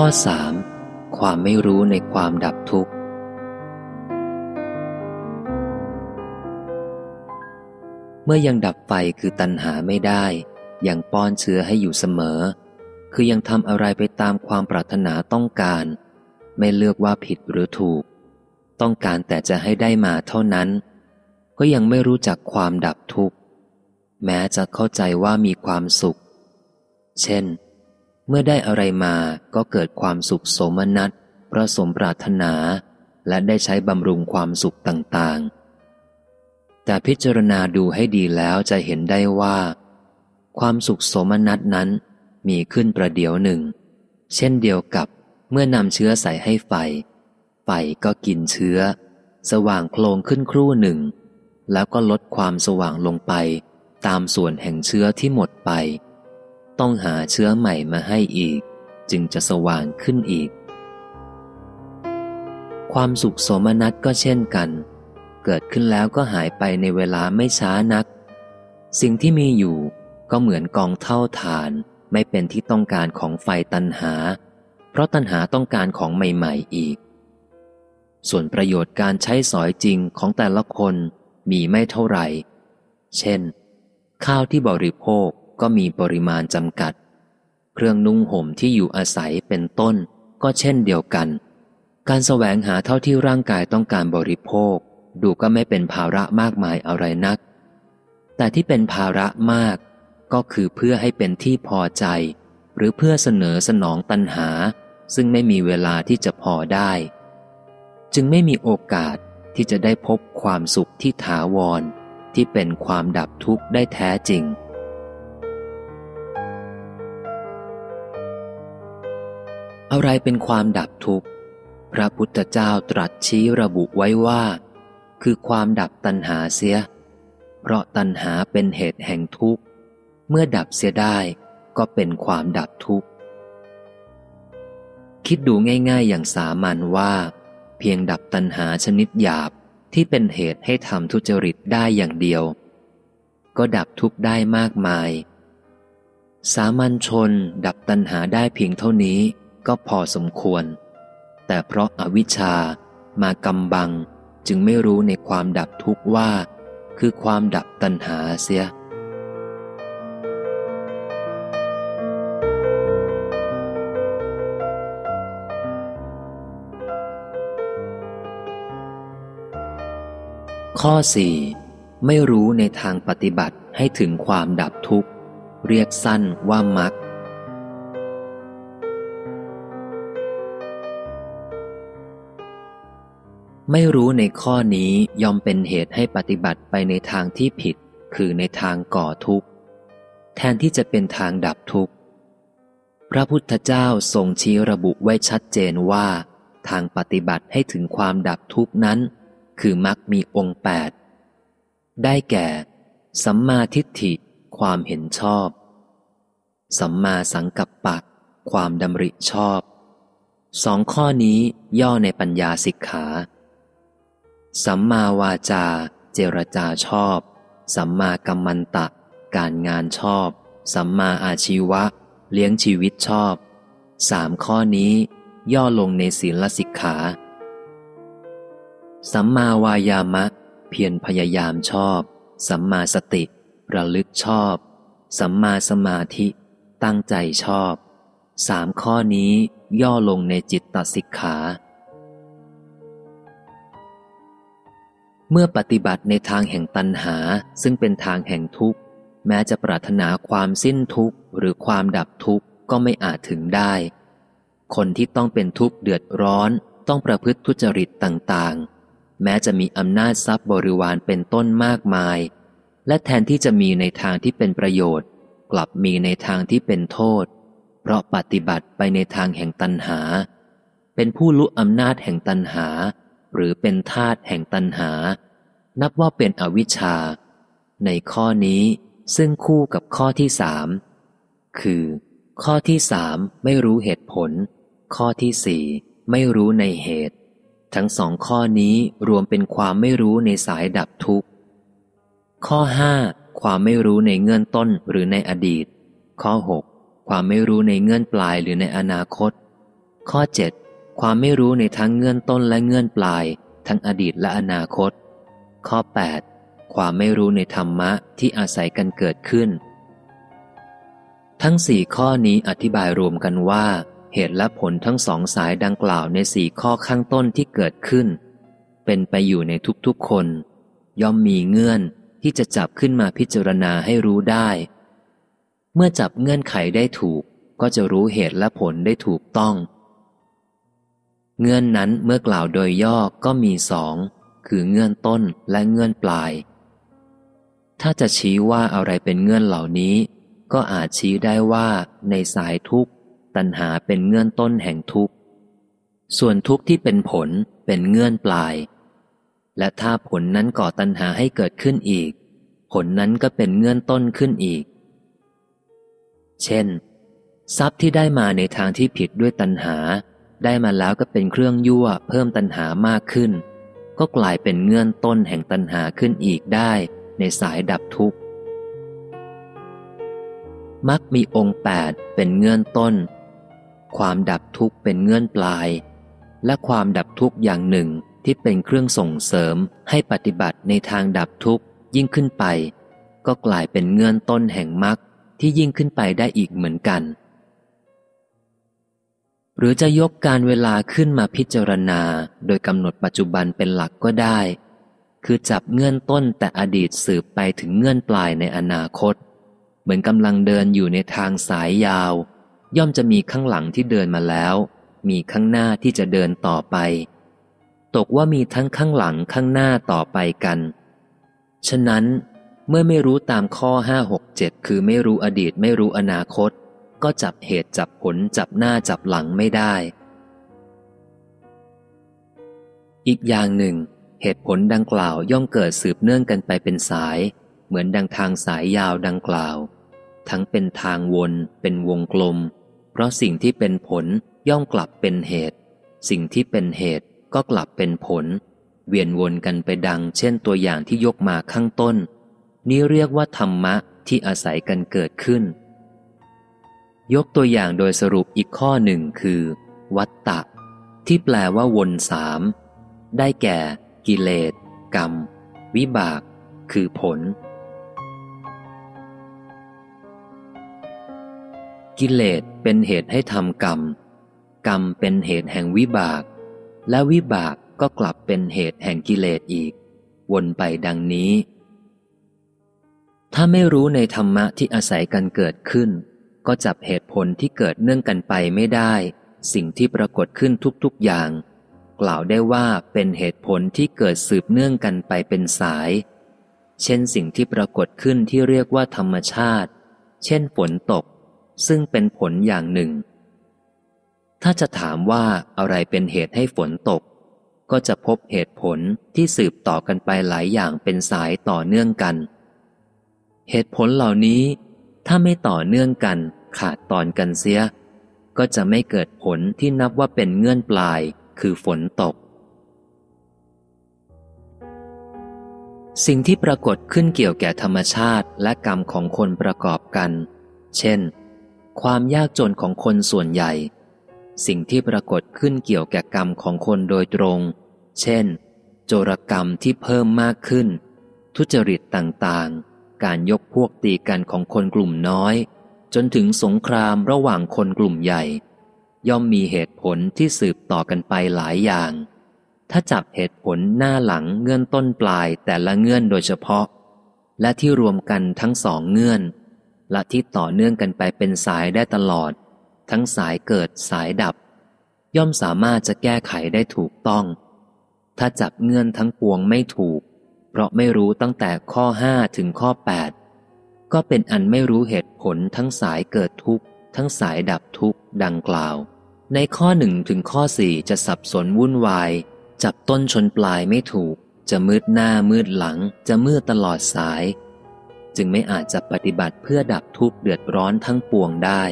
ข้อสามความไม่รู้ในความดับทุกข์ เมื่อยังดับไฟคือตัณหาไม่ได้ ยังป้อนเชื้อให้อยู่เสมอ คือยังทำอะไรไปตามความปรารถนาต้องการ ไม่เลือกว่าผิดหรือถูก ต้องการแต่จะให้ได้มาเท่านั้น ก็ยังไม่รู้จักความดับทุกข์ แม้จะเข้าใจว่ามีความสุข เช่น เมื่อได้อะไรมาก็เกิดความสุขสมนัตประสมปรารถนา และได้ใช้บำรุงความสุขต่างๆ แต่พิจารณาดูให้ดีแล้วจะเห็นได้ว่า ความสุขสมนัตนั้นมีขึ้นประเดี๋ยวหนึ่ง เช่นเดียวกับเมื่อนำเชื้อใส่ให้ไฟ ไฟก็กินเชื้อ สว่างโคลงขึ้นครู่หนึ่ง แล้วก็ลดความสว่างลงไป ตามส่วนแห่งเชื้อที่หมดไป ต้องหาเชื้อใหม่มาให้อีก จึงจะสว่างขึ้นอีก ความสุขสมนัตก็เช่นกัน เกิดขึ้นแล้วก็หายไปในเวลาไม่ช้านัก สิ่งที่มีอยู่ก็เหมือนกองเท่าฐานไม่เป็นที่ต้องการของไฟตันหา เพราะตันหาต้องการของใหม่ ๆอีก ส่วนประโยชน์การใช้สอยจริงของแต่ละคนมีไม่เท่าไหร่ เช่น ข้าวที่บริโภค ก็มีปริมาณจำกัด เครื่องนุ่งห่มที่อยู่อาศัยเป็นต้น ก็เช่นเดียวกัน การแสวงหาเท่าที่ร่างกายต้องการบริโภค ดูก็ไม่เป็นภาระมากมายอะไรนัก แต่ที่เป็นภาระมาก ก็คือเพื่อให้เป็นที่พอใจ หรือเพื่อเสนอสนองตัณหา ซึ่งไม่มีเวลาที่จะพอได้ จึงไม่มีโอกาสที่จะได้พบความสุขที่ถาวรที่เป็นความดับทุกข์ได้แท้จริง อะไรเป็นความดับทุกข์ พระพุทธเจ้าตรัสชี้ระบุไว้ว่า คือความดับตัณหาเสีย เพราะตัณหาเป็นเหตุแห่งทุกข์ เมื่อดับเสียได้ก็เป็นความดับทุกข์ คิดดูง่ายๆอย่างสามัญว่า เพียงดับตัณหาชนิดหยาบที่เป็นเหตุให้ทำทุจริตได้อย่างเดียว ก็ดับทุกข์ได้มากมาย สามัญชนดับตัณหาได้เพียงเท่านี้ ก็พอสมควร แต่เพราะอาวิชชามากำบังจึงไม่รู้ในความดับทุกข์ว่า คือความดับตัณหาเสีย ข้อ 4. ไม่รู้ในทางปฏิบัติให้ถึงความดับทุกข์ เรียกสั้นว่ามัก ไม่รู้ในข้อนี้ยอมเป็นเหตุให้ปฏิบัติไปในทางที่ผิด คือในทางก่อทุกข์ แทนที่จะเป็นทางดับทุกข์ พระพุทธเจ้าทรงชี้ระบุไว้ชัดเจนว่า ทางปฏิบัติให้ถึงความดับทุกข์นั้น คือมักมีองค์แปดได้แก่ สัมมาทิฏฐิ ความเห็นชอบ สัมมาสังกัปปะ ความดำริชอบ สองข้อนี้ย่อในปัญญาสิกขา สัมมาวาจา เจรจาชอบ สัมมากัมมันตะ การงานชอบ สัมมาอาชีวะ เลี้ยงชีวิตชอบสามข้อนี้ ย่อลงในศีลสิกขา สัมมาวายามะ เพียรพยายามชอบ สัมมาสติ ระลึกชอบ สัมมาสมาธิ ตั้งใจชอบสามข้อนี้ย่อลงในจิตตสิกขา เมื่อปฏิบัติในทางแห่งตัณหาซึ่งเป็นทางแห่งทุกข์ แม้จะปรารถนาความสิ้นทุกข์หรือความดับทุกข์ก็ไม่อาจถึงได้ คนที่ต้องเป็นทุกข์เดือดร้อนต้องประพฤติทุจริตต่างๆ แม้จะมีอำนาจทรัพย์บริวารเป็นต้นมากมาย และแทนที่จะมีในทางที่เป็นประโยชน์ กลับมีในทางที่เป็นโทษ เพราะปฏิบัติไปในทางแห่งตัณหา เป็นผู้ลุอำนาจแห่งตัณหา หรือเป็นทาตุแห่งตัณหา นับว่าเป็นอวิชชา ในข้อนี้ซึ่งคู่กับข้อที่สามคือ ข้อที่สามไม่รู้เหตุผล ข้อที่สี่ไม่รู้ในเหตุ ทั้งสองข้อนี้รวมเป็นความไม่รู้ในสายดับทุกข์ ข้อห้าความไม่รู้ในเงื่อนต้นหรือในอดีต ข้อหกความไม่รู้ในเงื่อนปลายหรือในอนาคต ข้อ 7 ความไม่รู้ในทั้งเงื่อนต้นและเงื่อนปลาย ทั้งอดีตและอนาคต ข้อ 8 ความไม่รู้ในธรรมะที่อาศัยกันเกิดขึ้น ทั้งสี่ข้อนี้อธิบายรวมกันว่า เหตุและผลทั้งสองสายดังกล่าวในสี่ข้อข้างต้นที่เกิดขึ้น เป็นไปอยู่ในทุกๆคน ย่อมมีเงื่อนที่จะจับขึ้นมาพิจารณาให้รู้ได้ เมื่อจับเงื่อนไขได้ถูกก็จะรู้เหตุและผลได้ถูกต้อง เงื่อนนั้นเมื่อกล่าวโดยย่อก็มีสอง คือเงื่อนต้นและเงื่อนปลาย ถ้าจะชี้ว่าอะไรเป็นเงื่อนเหล่านี้ ก็อาจชี้ได้ว่าในสายทุกตัณหาเป็นเงื่อนต้นแห่งทุกส่วนทุกที่เป็นผลเป็นเงื่อนปลาย และถ้าผลนั้นก่อตัณหาให้เกิดขึ้นอีก ผลนั้นก็เป็นเงื่อนต้นขึ้นอีก เช่น ทรัพย์ที่ได้มาในทางที่ผิดด้วยตัณหา ได้มาแล้วก็เป็นเครื่องยั่วเพิ่มตัณหามากขึ้น ก็กลายเป็นเงื่อนต้นแห่งตัณหาขึ้นอีกได้ในสายดับทุกข์มักมีองค์แปดเป็นเงื่อนต้น ความดับทุกข์เป็นเงื่อนปลาย และความดับทุกข์อย่างหนึ่งที่เป็นเครื่องส่งเสริมให้ปฏิบัติในทางดับทุกข์ยิ่งขึ้นไป ก็กลายเป็นเงื่อนต้นแห่งมรรคที่ยิ่งขึ้นไปได้อีกเหมือนกัน หรือจะยกการเวลาขึ้นมาพิจารณา โดยกำหนดปัจจุบันเป็นหลักก็ได้ คือจับเงื่อนต้นแต่อดีตสืบไปถึงเงื่อนปลายในอนาคต เหมือนกำลังเดินอยู่ในทางสายยาว ย่อมจะมีข้างหลังที่เดินมาแล้ว มีข้างหน้าที่จะเดินต่อไป ตกว่ามีทั้งข้างหลังข้างหน้าต่อไปกัน ฉะนั้น เมื่อไม่รู้ตามข้อห้าหกเจ็ดคือไม่รู้อดีตไม่รู้อนาคต ก็จับเหตุจับผลจับหน้าจับหลังไม่ได้ อีกอย่างหนึ่ง เหตุผลดังกล่าวย่อมเกิดสืบเนื่องกันไปเป็นสาย เหมือนดังทางสายยาวดังกล่าว ทั้งเป็นทางวนเป็นวงกลม เพราะสิ่งที่เป็นผลย่อมกลับเป็นเหตุ สิ่งที่เป็นเหตุก็กลับเป็นผล เวียนวนกันไปดัง เช่นตัวอย่างที่ยกมาข้างต้น นี้เรียกว่าธรรมะที่อาศัยกันเกิดขึ้น ยกตัวอย่างโดยสรุปอีกข้อหนึ่งคือ วัตตะ ที่แปลว่าวนสามได้แก่ กิเลส กรรม วิบาก คือผล กิเลสเป็นเหตุให้ทำกรรม กรรมเป็นเหตุแห่งวิบาก และวิบากก็กลับเป็นเหตุแห่งกิเลสอีก วนไปดังนี้ ถ้าไม่รู้ในธรรมะที่อาศัยกันเกิดขึ้น ก็จับเหตุผลที่เกิดเนื่องกันไปไม่ได้ สิ่งที่ปรากฏขึ้นทุกๆอย่าง กล่าวได้ว่าเป็นเหตุผลที่เกิดสืบเนื่องกันไปเป็นสาย เช่นสิ่งที่ปรากฏขึ้นที่เรียกว่าธรรมชาติ เช่นฝนตก ซึ่งเป็นผลอย่างหนึ่ง ถ้าจะถามว่าอะไรเป็นเหตุให้ฝนตก ก็จะพบเหตุผลที่สืบต่อกันไปหลายอย่างเป็นสายต่อเนื่องกัน เหตุผลเหล่านี้ถ้าไม่ต่อเนื่องกัน ขาดตอนกันเสีย ก็จะไม่เกิดผลที่นับว่าเป็นเงื่อนปลายคือฝนตก สิ่งที่ปรากฏขึ้นเกี่ยวแก่ธรรมชาติและกรรมของคนประกอบกัน เช่น ความยากจนของคนส่วนใหญ่ สิ่งที่ปรากฏขึ้นเกี่ยวแก่กรรมของคนโดยตรง เช่น โจรกรรมที่เพิ่มมากขึ้น ทุจริตต่างๆ การยกพวกตีกันของคนกลุ่มน้อย จนถึงสงครามระหว่างคนกลุ่มใหญ่ ย่อมมีเหตุผลที่สืบต่อกันไปหลายอย่าง ถ้าจับเหตุผลหน้าหลังเงื่อนต้นปลายแต่ละเงื่อนโดยเฉพาะ และที่รวมกันทั้งสองเงื่อน และที่ต่อเนื่องกันไปเป็นสายได้ตลอด ทั้งสายเกิดสายดับ ย่อมสามารถจะแก้ไขได้ถูกต้อง ถ้าจับเงื่อนทั้งปวงไม่ถูก เพราะไม่รู้ตั้งแต่ข้อห้าถึงข้อแปด ก็เป็นอันไม่รู้เหตุผลทั้งสายเกิดทุกข์ ทั้งสายดับทุกข์ ดังกล่าว ในข้อหนึ่งถึงข้อสี่จะสับสนวุ่นวาย จับต้นชนปลายไม่ถูก จะมืดหน้ามืดหลัง จะมืดตลอดสาย จึงไม่อาจจะปฏิบัติเพื่อดับทุกข์เดือดร้อนทั้งปวงได้